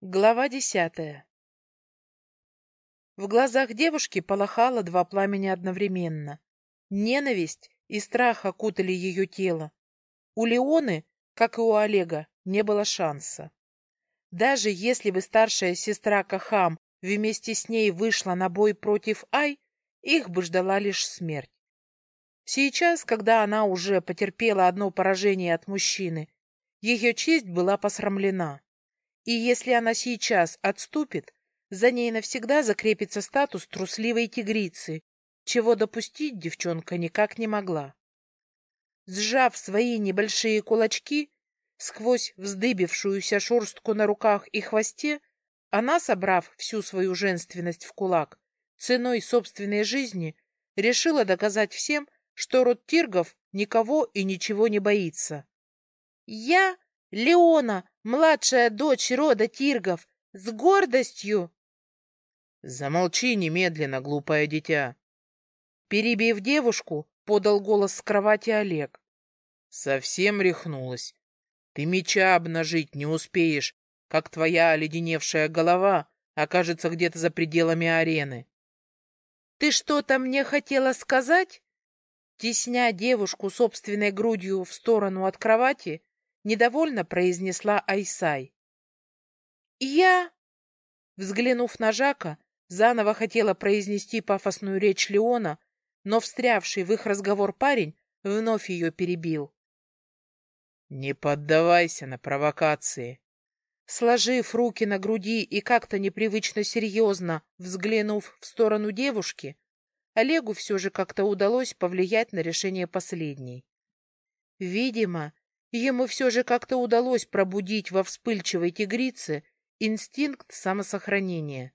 Глава десятая В глазах девушки полыхало два пламени одновременно. Ненависть и страх окутали ее тело. У Леоны, как и у Олега, не было шанса. Даже если бы старшая сестра Кахам вместе с ней вышла на бой против Ай, их бы ждала лишь смерть. Сейчас, когда она уже потерпела одно поражение от мужчины, ее честь была посрамлена. И если она сейчас отступит, за ней навсегда закрепится статус трусливой тигрицы, чего допустить девчонка никак не могла. Сжав свои небольшие кулачки, сквозь вздыбившуюся шерстку на руках и хвосте, она, собрав всю свою женственность в кулак, ценой собственной жизни, решила доказать всем, что род Тиргов никого и ничего не боится. «Я Леона, младшая дочь рода Тиргов, с гордостью. Замолчи немедленно, глупое дитя. Перебив девушку, подал голос с кровати Олег. Совсем рехнулась. Ты меча обнажить не успеешь, как твоя оледеневшая голова окажется где-то за пределами арены. Ты что-то мне хотела сказать? Тесня девушку собственной грудью в сторону от кровати, недовольно произнесла Айсай. «Я...» Взглянув на Жака, заново хотела произнести пафосную речь Леона, но встрявший в их разговор парень вновь ее перебил. «Не поддавайся на провокации!» Сложив руки на груди и как-то непривычно серьезно взглянув в сторону девушки, Олегу все же как-то удалось повлиять на решение последней. Видимо, Ему все же как-то удалось пробудить во вспыльчивой тигрице инстинкт самосохранения.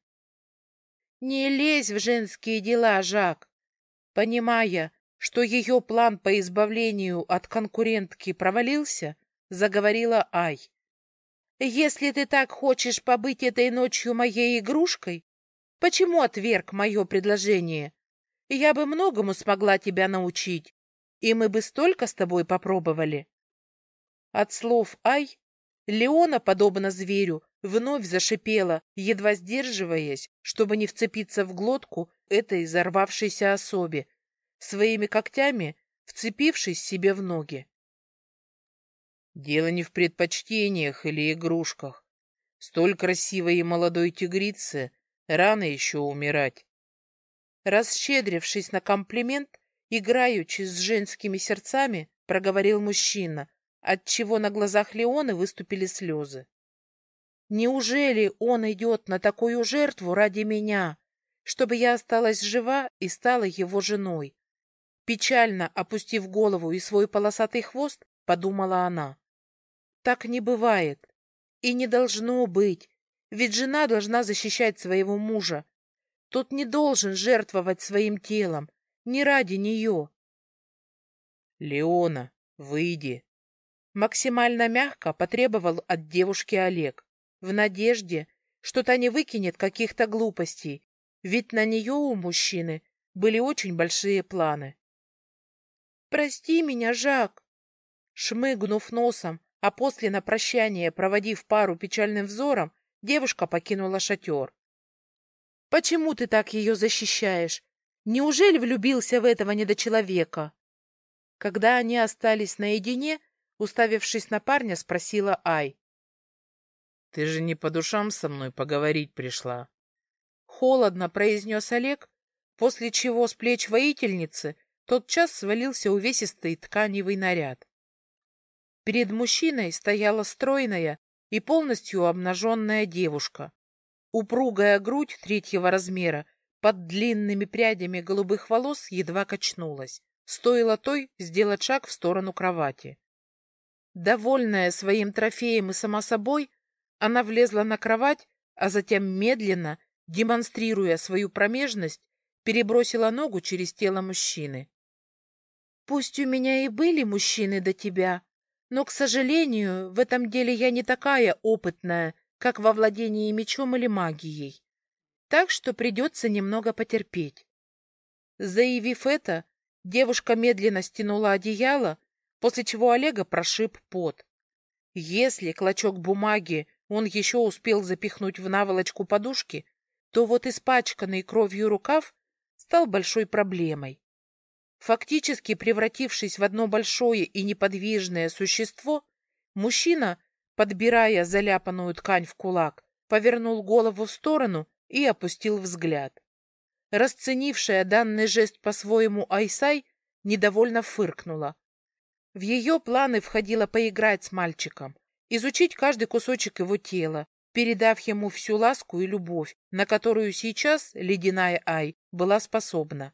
«Не лезь в женские дела, Жак!» Понимая, что ее план по избавлению от конкурентки провалился, заговорила Ай. «Если ты так хочешь побыть этой ночью моей игрушкой, почему отверг мое предложение? Я бы многому смогла тебя научить, и мы бы столько с тобой попробовали». От слов «Ай» Леона, подобно зверю, вновь зашипела, едва сдерживаясь, чтобы не вцепиться в глотку этой взорвавшейся особе, своими когтями вцепившись себе в ноги. Дело не в предпочтениях или игрушках. Столь красивой и молодой тигрице рано еще умирать. Расщедрившись на комплимент, играючи с женскими сердцами, проговорил мужчина, отчего на глазах Леоны выступили слезы. Неужели он идет на такую жертву ради меня, чтобы я осталась жива и стала его женой? Печально опустив голову и свой полосатый хвост, подумала она. Так не бывает. И не должно быть. Ведь жена должна защищать своего мужа. Тот не должен жертвовать своим телом. Не ради нее. Леона, выйди, Максимально мягко потребовал от девушки Олег, в надежде, что та не выкинет каких-то глупостей, ведь на нее у мужчины были очень большие планы. «Прости меня, Жак!» Шмыгнув носом, а после на прощание проводив пару печальным взором, девушка покинула шатер. «Почему ты так ее защищаешь? Неужели влюбился в этого недочеловека?» Когда они остались наедине, Уставившись на парня, спросила Ай. «Ты же не по душам со мной поговорить пришла?» Холодно произнес Олег, после чего с плеч воительницы тотчас свалился увесистый тканевый наряд. Перед мужчиной стояла стройная и полностью обнаженная девушка. Упругая грудь третьего размера под длинными прядями голубых волос едва качнулась. Стоило той сделать шаг в сторону кровати. Довольная своим трофеем и сама собой, она влезла на кровать, а затем медленно, демонстрируя свою промежность, перебросила ногу через тело мужчины. «Пусть у меня и были мужчины до тебя, но, к сожалению, в этом деле я не такая опытная, как во владении мечом или магией, так что придется немного потерпеть». Заявив это, девушка медленно стянула одеяло, после чего Олега прошиб пот. Если клочок бумаги он еще успел запихнуть в наволочку подушки, то вот испачканный кровью рукав стал большой проблемой. Фактически превратившись в одно большое и неподвижное существо, мужчина, подбирая заляпанную ткань в кулак, повернул голову в сторону и опустил взгляд. Расценившая данный жест по-своему Айсай недовольно фыркнула. В ее планы входило поиграть с мальчиком, изучить каждый кусочек его тела, передав ему всю ласку и любовь, на которую сейчас ледяная Ай была способна.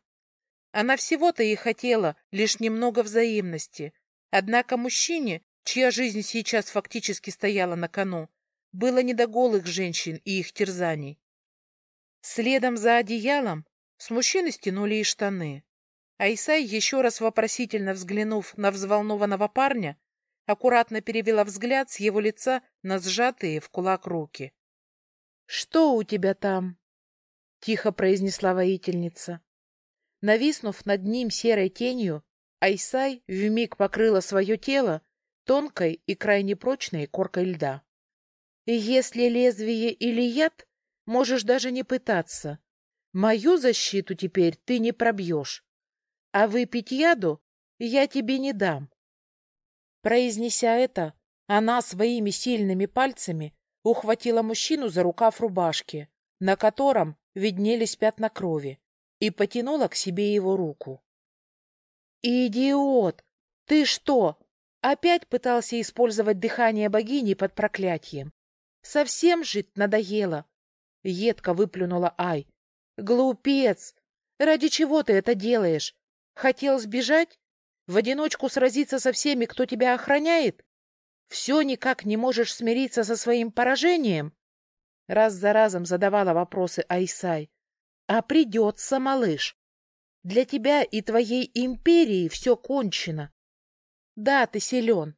Она всего-то и хотела лишь немного взаимности. Однако мужчине, чья жизнь сейчас фактически стояла на кону, было не до голых женщин и их терзаний. Следом за одеялом с мужчины стянули и штаны. Айсай, еще раз вопросительно взглянув на взволнованного парня, аккуратно перевела взгляд с его лица на сжатые в кулак руки. — Что у тебя там? — тихо произнесла воительница. Нависнув над ним серой тенью, Айсай вмиг покрыла свое тело тонкой и крайне прочной коркой льда. И если лезвие или яд, можешь даже не пытаться. Мою защиту теперь ты не пробьешь а выпить яду я тебе не дам. Произнеся это, она своими сильными пальцами ухватила мужчину за рукав рубашки, на котором виднелись пятна крови, и потянула к себе его руку. «Идиот! Ты что, опять пытался использовать дыхание богини под проклятием? Совсем жить надоело!» Едко выплюнула Ай. «Глупец! Ради чего ты это делаешь? Хотел сбежать? В одиночку сразиться со всеми, кто тебя охраняет? Все никак не можешь смириться со своим поражением? Раз за разом задавала вопросы Айсай. А придется, малыш. Для тебя и твоей империи все кончено. Да, ты силен.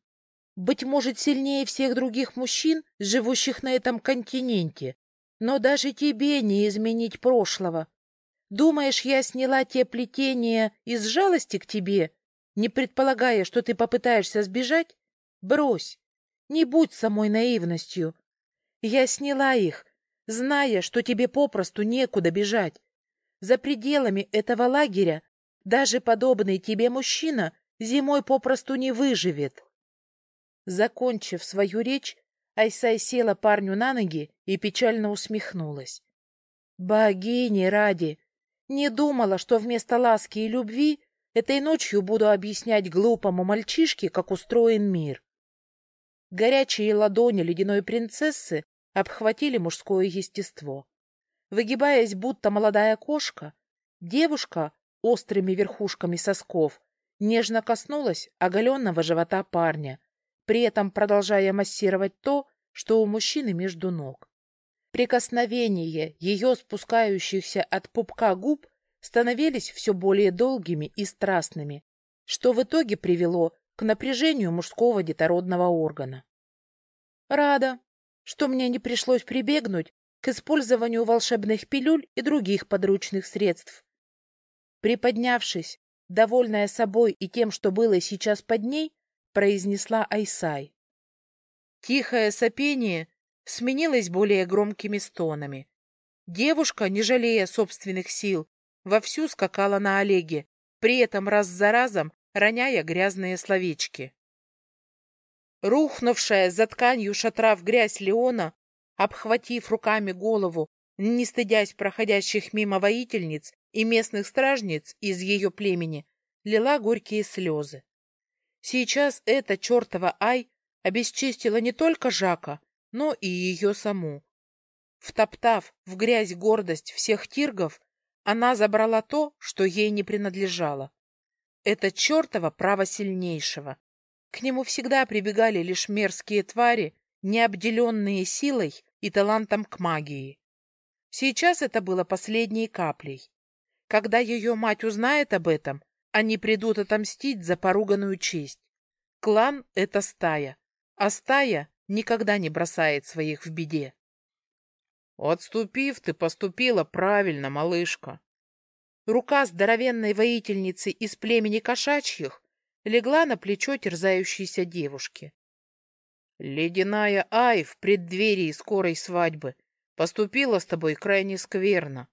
Быть может, сильнее всех других мужчин, живущих на этом континенте. Но даже тебе не изменить прошлого. Думаешь, я сняла те плетения из жалости к тебе, не предполагая, что ты попытаешься сбежать? Брось, не будь самой наивностью. Я сняла их, зная, что тебе попросту некуда бежать. За пределами этого лагеря даже подобный тебе мужчина зимой попросту не выживет. Закончив свою речь, Айсай села парню на ноги и печально усмехнулась. «Богини ради! Не думала, что вместо ласки и любви этой ночью буду объяснять глупому мальчишке, как устроен мир. Горячие ладони ледяной принцессы обхватили мужское естество. Выгибаясь, будто молодая кошка, девушка острыми верхушками сосков нежно коснулась оголенного живота парня, при этом продолжая массировать то, что у мужчины между ног. Прикосновения ее спускающихся от пупка губ становились все более долгими и страстными, что в итоге привело к напряжению мужского детородного органа. Рада, что мне не пришлось прибегнуть к использованию волшебных пилюль и других подручных средств. Приподнявшись, довольная собой и тем, что было сейчас под ней, произнесла Айсай. Тихое сопение сменилось более громкими стонами. Девушка, не жалея собственных сил, вовсю скакала на Олеге, при этом раз за разом роняя грязные словечки. Рухнувшая за тканью шатра в грязь Леона, обхватив руками голову, не стыдясь проходящих мимо воительниц и местных стражниц из ее племени, лила горькие слезы. Сейчас эта чертова Ай обесчестила не только Жака, но и ее саму. Втоптав в грязь гордость всех тиргов, она забрала то, что ей не принадлежало. Это чертово право сильнейшего. К нему всегда прибегали лишь мерзкие твари, необделенные силой и талантом к магии. Сейчас это было последней каплей. Когда ее мать узнает об этом, они придут отомстить за поруганную честь. Клан — это стая, а стая никогда не бросает своих в беде. Отступив, ты поступила правильно, малышка. Рука здоровенной воительницы из племени кошачьих легла на плечо терзающейся девушки. Ледяная Ай в преддверии скорой свадьбы поступила с тобой крайне скверно.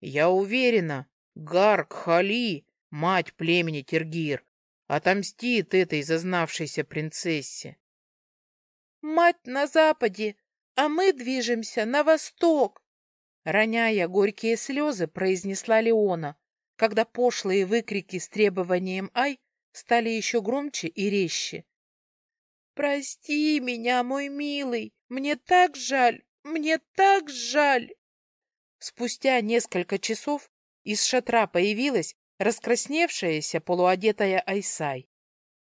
Я уверена, Гарк Хали, мать племени Тергир, отомстит этой зазнавшейся принцессе. Мать на западе, а мы движемся на восток, роняя горькие слезы, произнесла Леона, когда пошлые выкрики с требованием «Ай» стали еще громче и резче. «Прости меня, мой милый, мне так жаль, мне так жаль!» Спустя несколько часов из шатра появилась раскрасневшаяся полуодетая Айсай.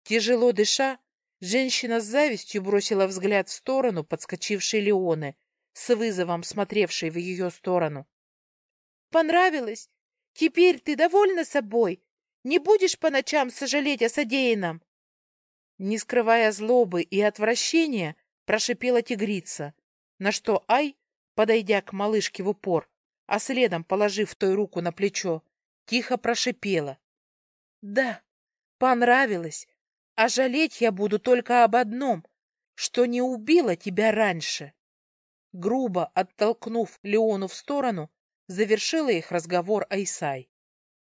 Тяжело дыша, женщина с завистью бросила взгляд в сторону подскочившей Леоны, с вызовом смотревшей в ее сторону. «Понравилось? Теперь ты довольна собой? Не будешь по ночам сожалеть о содеянном?» Не скрывая злобы и отвращения, прошипела тигрица, на что Ай, подойдя к малышке в упор, а следом положив той руку на плечо, тихо прошипела. «Да, понравилось, а жалеть я буду только об одном, что не убила тебя раньше». Грубо оттолкнув Леону в сторону, завершила их разговор Айсай.